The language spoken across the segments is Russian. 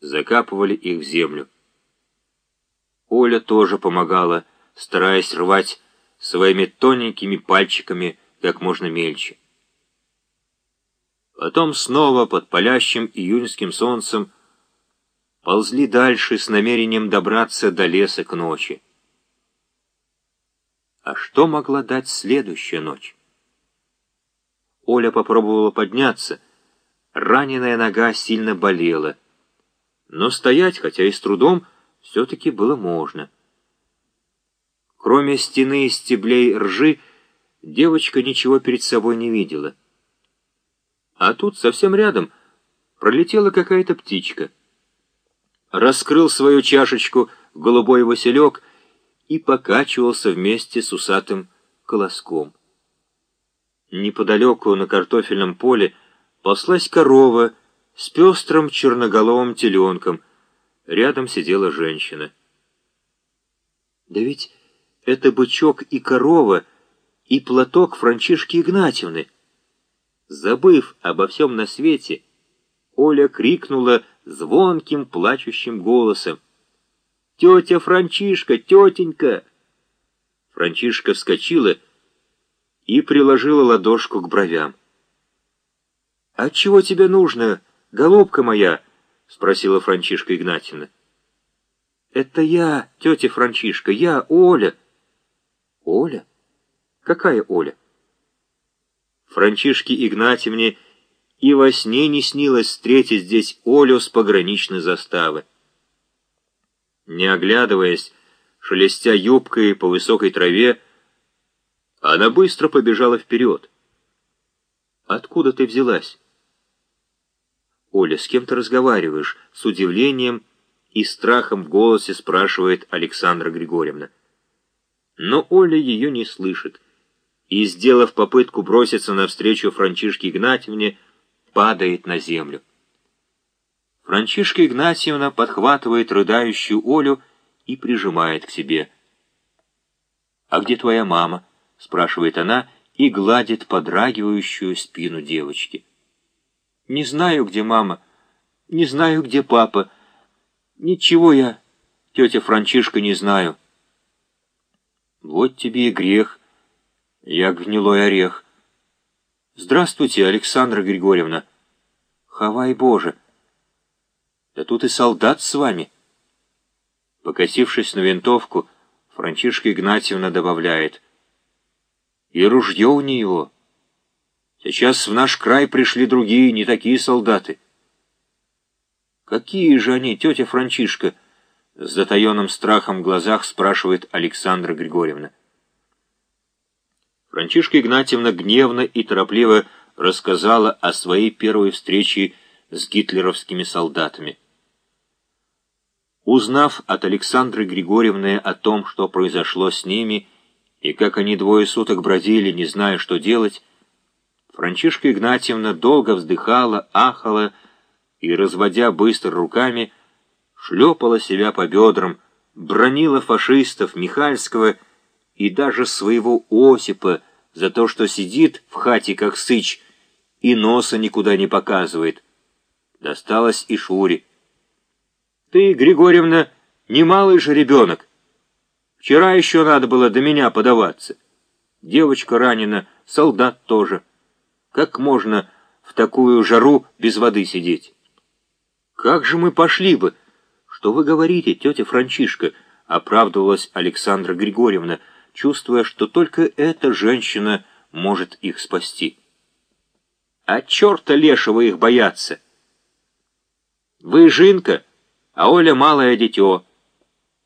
закапывали их в землю. Оля тоже помогала, стараясь рвать своими тоненькими пальчиками как можно мельче. Потом снова под палящим июньским солнцем ползли дальше с намерением добраться до леса к ночи. А что могла дать следующая ночь? Оля попробовала подняться. Раненая нога сильно болела. Но стоять, хотя и с трудом, все-таки было можно. Кроме стены и стеблей ржи, девочка ничего перед собой не видела. А тут, совсем рядом, пролетела какая-то птичка. Раскрыл свою чашечку голубой василек и покачивался вместе с усатым колоском. Неподалеку на картофельном поле паслась корова с пестрым черноголовым теленком. Рядом сидела женщина. Да ведь это бычок и корова, и платок Франчишки Игнатьевны. Забыв обо всем на свете, Оля крикнула звонким плачущим голосом. «Тетя Франчишка, тетенька!» Франчишка вскочила и приложила ладошку к бровям. «А чего тебе нужно, голубка моя?» — спросила Франчишка Игнатьевна. «Это я, тетя Франчишка, я, Оля». «Оля? Какая Оля?» Франчишке Игнатьевне и во сне не снилось встретить здесь Олю с пограничной заставы. Не оглядываясь, шелестя юбкой по высокой траве, она быстро побежала вперед. «Откуда ты взялась?» «Оля, с кем ты разговариваешь?» С удивлением и страхом в голосе спрашивает Александра Григорьевна. Но Оля ее не слышит и, сделав попытку броситься навстречу Франчишке Игнатьевне, падает на землю. Франчишка Игнатьевна подхватывает рыдающую Олю и прижимает к себе. «А где твоя мама?» — спрашивает она и гладит подрагивающую спину девочки. «Не знаю, где мама, не знаю, где папа. Ничего я, тетя Франчишка, не знаю». «Вот тебе и грех. Я гнилой орех». «Здравствуйте, Александра Григорьевна». «Хавай Боже!» «Да тут и солдат с вами». Покосившись на винтовку, Франчишка Игнатьевна добавляет — и ружье у него. Сейчас в наш край пришли другие, не такие солдаты. Какие же они, тетя Франчишка? С затаенным страхом в глазах спрашивает Александра Григорьевна. Франчишка Игнатьевна гневно и торопливо рассказала о своей первой встрече с гитлеровскими солдатами. Узнав от Александры Григорьевны о том, что произошло с ними, и как они двое суток бродили, не зная, что делать, Франчишка Игнатьевна долго вздыхала, ахала и, разводя быстро руками, шлепала себя по бедрам, бронила фашистов, Михальского и даже своего Осипа за то, что сидит в хате как сыч и носа никуда не показывает. Досталось и Шуре. «Ты, Григорьевна, немалый же ребенок. Вчера еще надо было до меня подаваться. Девочка ранена, солдат тоже. Как можно в такую жару без воды сидеть? Как же мы пошли бы? Что вы говорите, тетя Франчишка? Оправдывалась Александра Григорьевна, чувствуя, что только эта женщина может их спасти. А черта лешего их бояться! Вы жинка, а Оля малое дитё.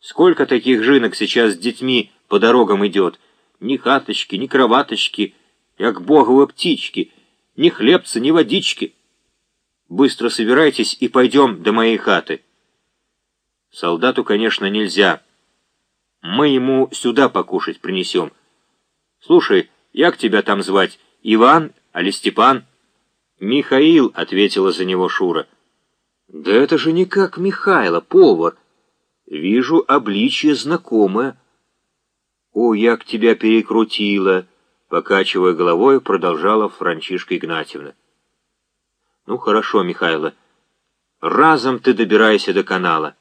Сколько таких жинок сейчас с детьми по дорогам идет? Ни хаточки, ни кроваточки, как боговы птички, ни хлебца, ни водички. Быстро собирайтесь и пойдем до моей хаты. Солдату, конечно, нельзя. Мы ему сюда покушать принесем. Слушай, як тебя там звать? Иван, али Степан? Михаил, — ответила за него Шура. Да это же не как Михайло, повар. Вижу обличье знакомое. О, як тебя перекрутило! Покачивая головой, продолжала Франчишка Игнатьевна. Ну, хорошо, Михайло. разом ты добирайся до канала.